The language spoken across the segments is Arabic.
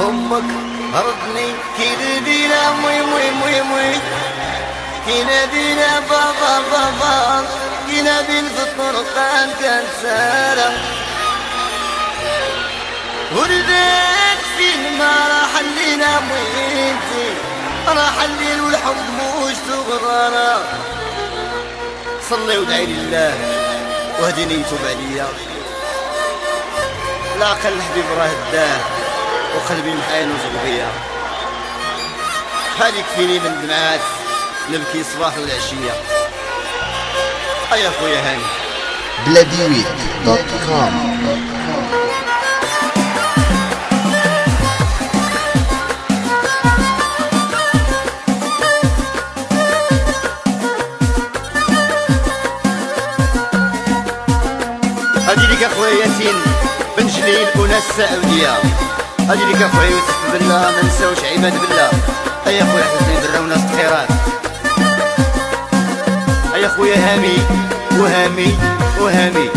امك ردني كي دينا مي مي مي مي كي دينا بابا بابا كي نادين في الطرقان كان سارة ولدك فين ما راح لينا ميتي راح الليل والحب موش تغرانا صلي ودعي لله وهديني يتوب عليا لاقى الحبيب راه داه وقلبي محاين وزغبية. هذه كفيني من دمعات نبكي صباح والعشية أيا خويا هاني؟ بلاديويت دوت كوم. السعودية. هادي ليك اخويا يوسف بالله ما نساوش عماد بالله ايا خويا حسني برا وناس الخيرات. ايا خويا هامي وهامي وهامي.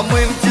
عم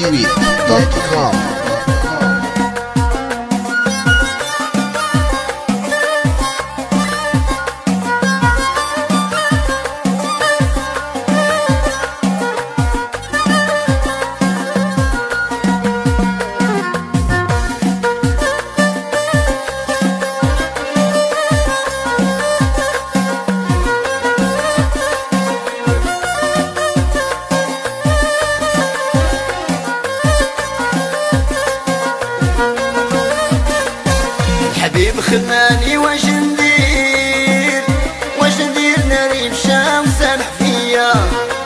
MTV.com. love.